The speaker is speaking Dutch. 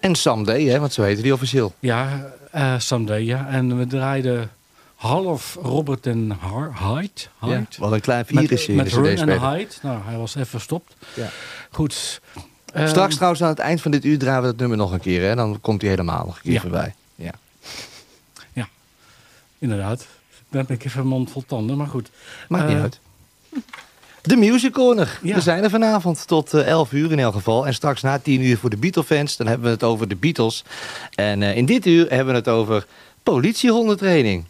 En Someday, hè, want zo heette die officieel. Ja, uh, Someday, ja. En we draaiden half Robert en Hyde. Hyde. wat een klein virus Met, met Run en Hyde. Nou, hij was even verstopt. Ja. Goed. Straks ehm, trouwens aan het eind van dit uur draaien we het nummer nog een keer. Hè? Dan komt hij helemaal nog een keer voorbij. Ja. ja, inderdaad. Dan ben ik even een mond vol tanden, maar goed. Maakt niet eh, uit. De Music Corner. We zijn er vanavond tot 11 eh, uur in elk geval. En straks na 10 uur voor de Beatle-fans. Dan hebben we het over de Beatles. En uh, in dit uur hebben we het over politiehondentraining.